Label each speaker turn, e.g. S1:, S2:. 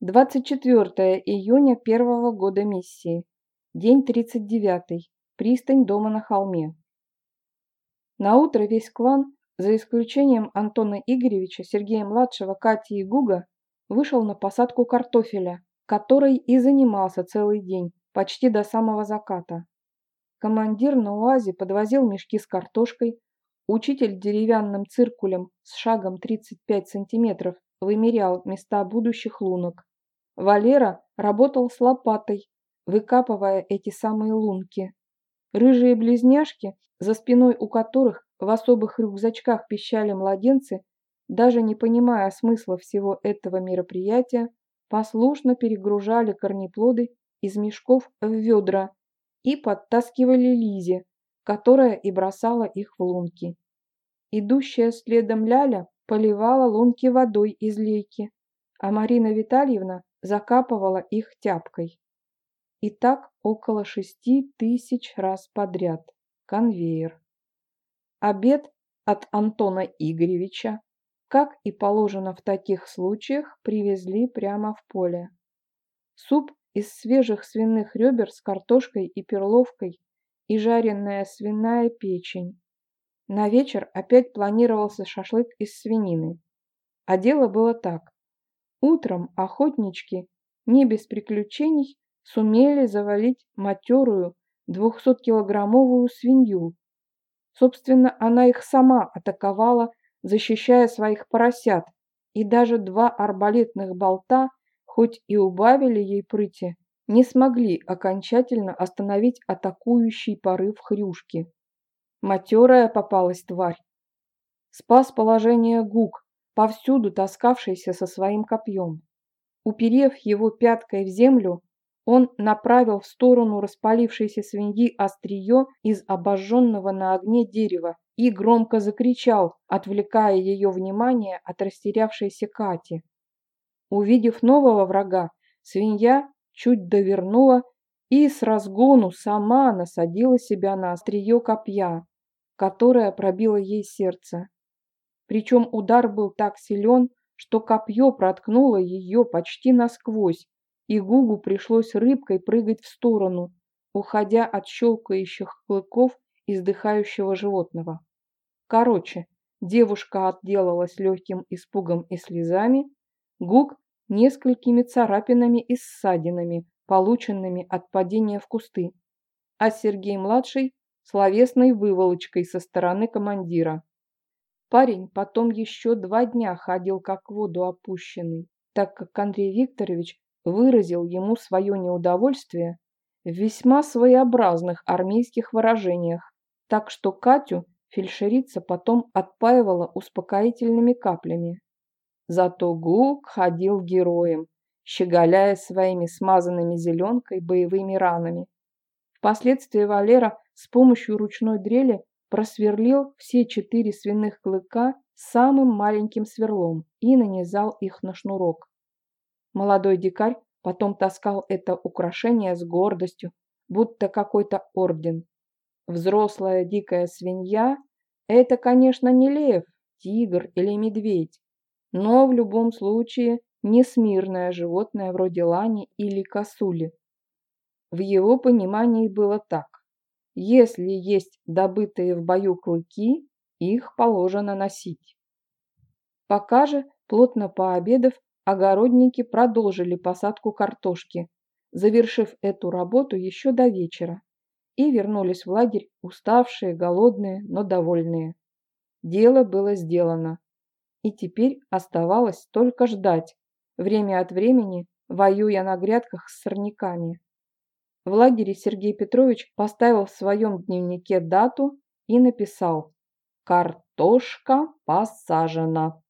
S1: 24 июня первого года миссии. День 39. Пристань дома на холме. На утро весь клан, за исключением Антона Игоревича, Сергея-младшего, Кати и Гуга, вышел на посадку картофеля, который и занимался целый день, почти до самого заката. Командир на УАЗе подвозил мешки с картошкой, учитель деревянным циркулем с шагом 35 сантиметров вымерял места будущих лунок. Валера работал с лопатой, выкапывая эти самые лунки. Рыжие близняшки, за спиной у которых в особых рюкзачках пищали младенцы, даже не понимая смысла всего этого мероприятия, послушно перегружали корнеплоды из мешков в ведра и подтаскивали Лизе, которая и бросала их в лунки. Идущая следом Ляля поливала лунки водой из лейки, а Марина Витальевна закапывала их тяпкой. И так около шести тысяч раз подряд. Конвейер. Обед от Антона Игоревича, как и положено в таких случаях, привезли прямо в поле. Суп из свежих свиных ребер с картошкой и перловкой и жареная свиная печень. На вечер опять планировался шашлык из свинины. А дело было так. Утром охотнички, не без приключений, сумели завалить матерую двухсоткилограммовую свинью. Собственно, она их сама атаковала, защищая своих поросят, и даже два арбалетных болта, хоть и убавили ей прыти, не смогли окончательно остановить атакующий порыв хрюшки. Матерая попалась тварь. Спас положение Гук, повсюду таскавшийся со своим копьем. Уперев его пяткой в землю, он направил в сторону распалившейся свиньи острие из обожженного на огне дерева и громко закричал, отвлекая ее внимание от растерявшейся Кати. Увидев нового врага, свинья чуть довернула и с разгону сама насадила себя на острие копья, которое пробило ей сердце. Причем удар был так силен, что копье проткнуло ее почти насквозь, и Гугу пришлось рыбкой прыгать в сторону, уходя от щелкающих клыков издыхающего животного. Короче, девушка отделалась легким испугом и слезами, Гук несколькими царапинами и ссадинами, полученными от падения в кусты, а Сергей-младший – словесной выволочкой со стороны командира. Парень потом еще два дня ходил как в воду опущенный, так как Андрей Викторович выразил ему свое неудовольствие в весьма своеобразных армейских выражениях, так что Катю фельдшерица потом отпаивала успокоительными каплями. Зато Гук ходил героем, щеголяя своими смазанными зеленкой боевыми ранами. Впоследствии Валера с помощью ручной дрели просверлил все четыре свиных клыка самым маленьким сверлом и нанизал их на шнурок. Молодой дикарь потом таскал это украшение с гордостью, будто какой-то орден. Взрослая дикая свинья – это, конечно, не лев, тигр или медведь, но в любом случае не смирное животное вроде лани или косули. В его понимании было так. Если есть добытые в бою клыки, их положено носить. Пока же, плотно пообедав, огородники продолжили посадку картошки, завершив эту работу еще до вечера, и вернулись в лагерь уставшие, голодные, но довольные. Дело было сделано, и теперь оставалось только ждать, время от времени воюя на грядках с сорняками. В лагере Сергей Петрович поставил в своем дневнике дату и написал «Картошка посажена».